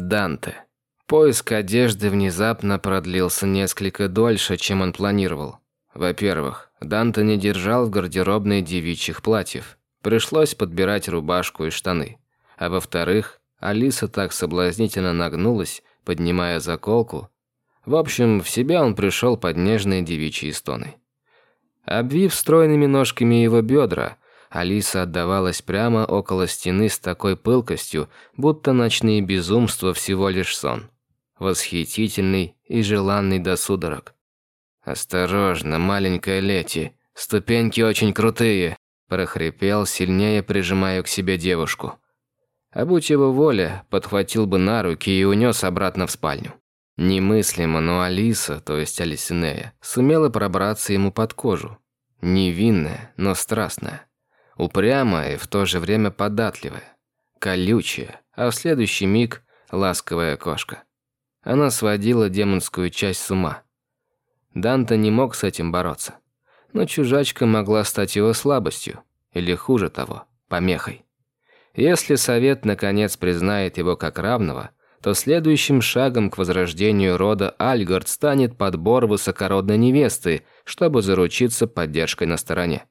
Данте. Поиск одежды внезапно продлился несколько дольше, чем он планировал. Во-первых, Данте не держал в гардеробной девичьих платьев. Пришлось подбирать рубашку и штаны. А во-вторых, Алиса так соблазнительно нагнулась, поднимая заколку. В общем, в себя он пришел под нежные девичьи стоны. Обвив стройными ножками его бедра, Алиса отдавалась прямо около стены с такой пылкостью, будто ночные безумства всего лишь сон. Восхитительный и желанный до судорог. «Осторожно, маленькая Лети, ступеньки очень крутые», прохрипел, сильнее прижимая к себе девушку. А будь его воля, подхватил бы на руки и унес обратно в спальню. Немыслимо, но Алиса, то есть Алисинея, сумела пробраться ему под кожу. Невинная, но страстная. Упрямая и в то же время податливая. Колючая, а в следующий миг ласковая кошка. Она сводила демонскую часть с ума. Данте не мог с этим бороться. Но чужачка могла стать его слабостью, или хуже того, помехой. Если совет наконец признает его как равного, то следующим шагом к возрождению рода Альгард станет подбор высокородной невесты, чтобы заручиться поддержкой на стороне.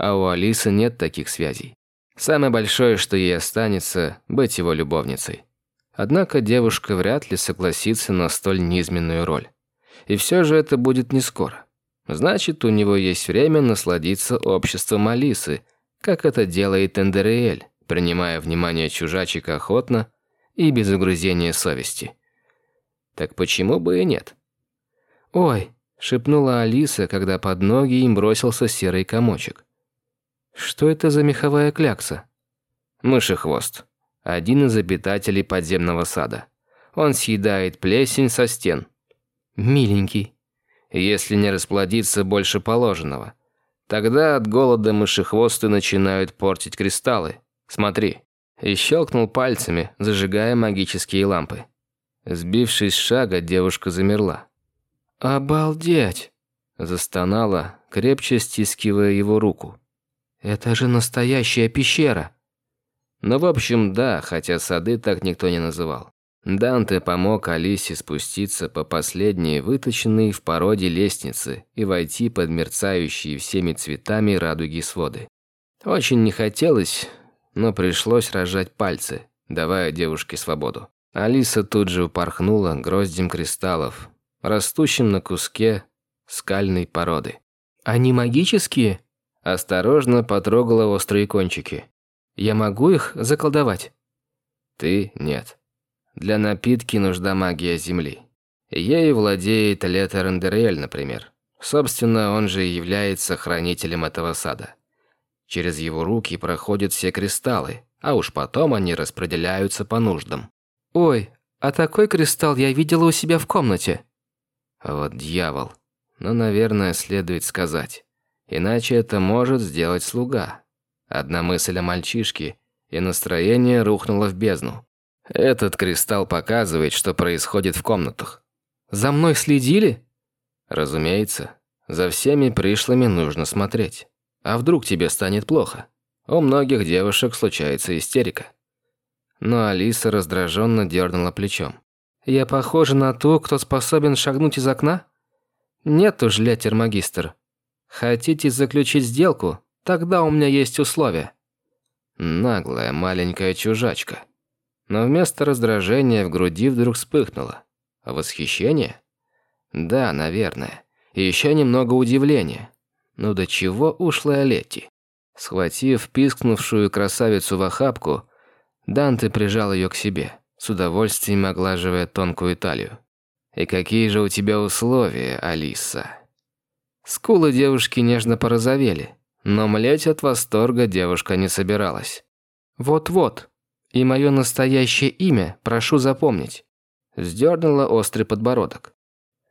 А у Алисы нет таких связей. Самое большое, что ей останется, быть его любовницей. Однако девушка вряд ли согласится на столь низменную роль. И все же это будет не скоро. Значит, у него есть время насладиться обществом Алисы, как это делает Эндериэль, принимая внимание чужачек охотно и без угрызения совести. Так почему бы и нет? «Ой», — шепнула Алиса, когда под ноги им бросился серый комочек. «Что это за меховая клякса?» «Мышехвост. Один из обитателей подземного сада. Он съедает плесень со стен». «Миленький». «Если не расплодится больше положенного. Тогда от голода мышехвосты начинают портить кристаллы. Смотри» и щелкнул пальцами, зажигая магические лампы. Сбившись с шага, девушка замерла. «Обалдеть!» – застонала, крепче стискивая его руку. «Это же настоящая пещера!» Ну, в общем, да, хотя сады так никто не называл. Данте помог Алисе спуститься по последней выточенной в породе лестнице и войти под мерцающие всеми цветами радуги своды. Очень не хотелось, но пришлось рожать пальцы, давая девушке свободу. Алиса тут же упорхнула гроздем кристаллов, растущим на куске скальной породы. «Они магические?» Осторожно потрогала острые кончики. «Я могу их заколдовать?» «Ты – нет. Для напитки нужна магия Земли. Ей владеет Лето Рендерель, например. Собственно, он же является хранителем этого сада. Через его руки проходят все кристаллы, а уж потом они распределяются по нуждам. «Ой, а такой кристалл я видела у себя в комнате». Вот дьявол. Но, наверное, следует сказать. Иначе это может сделать слуга. Одна мысль о мальчишке, и настроение рухнуло в бездну. Этот кристалл показывает, что происходит в комнатах. «За мной следили?» Разумеется, за всеми пришлыми нужно смотреть. А вдруг тебе станет плохо? У многих девушек случается истерика. Но Алиса раздраженно дернула плечом. «Я похожа на ту, кто способен шагнуть из окна? Нет уж, летер-магистр. Хотите заключить сделку? Тогда у меня есть условия». Наглая маленькая чужачка. Но вместо раздражения в груди вдруг вспыхнуло. Восхищение? Да, наверное. И еще немного удивления. Ну до чего ушлая Летти? Схватив пискнувшую красавицу в охапку, Данте прижал ее к себе, с удовольствием оглаживая тонкую талию. «И какие же у тебя условия, Алиса?» Скулы девушки нежно порозовели, но млеть от восторга девушка не собиралась. «Вот-вот, и мое настоящее имя прошу запомнить», Сдернула острый подбородок.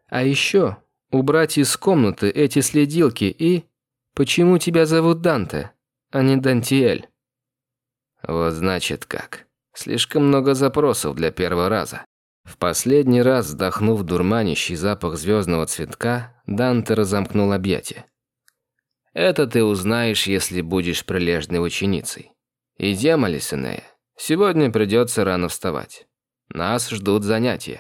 «А еще Убрать из комнаты эти следилки и... Почему тебя зовут Данте, а не Дантиэль? Вот значит как. Слишком много запросов для первого раза. В последний раз, вдохнув дурманящий запах звездного цветка, Данте разомкнул объятия. «Это ты узнаешь, если будешь прилежной ученицей. Идем, Алисенея. Сегодня придется рано вставать. Нас ждут занятия.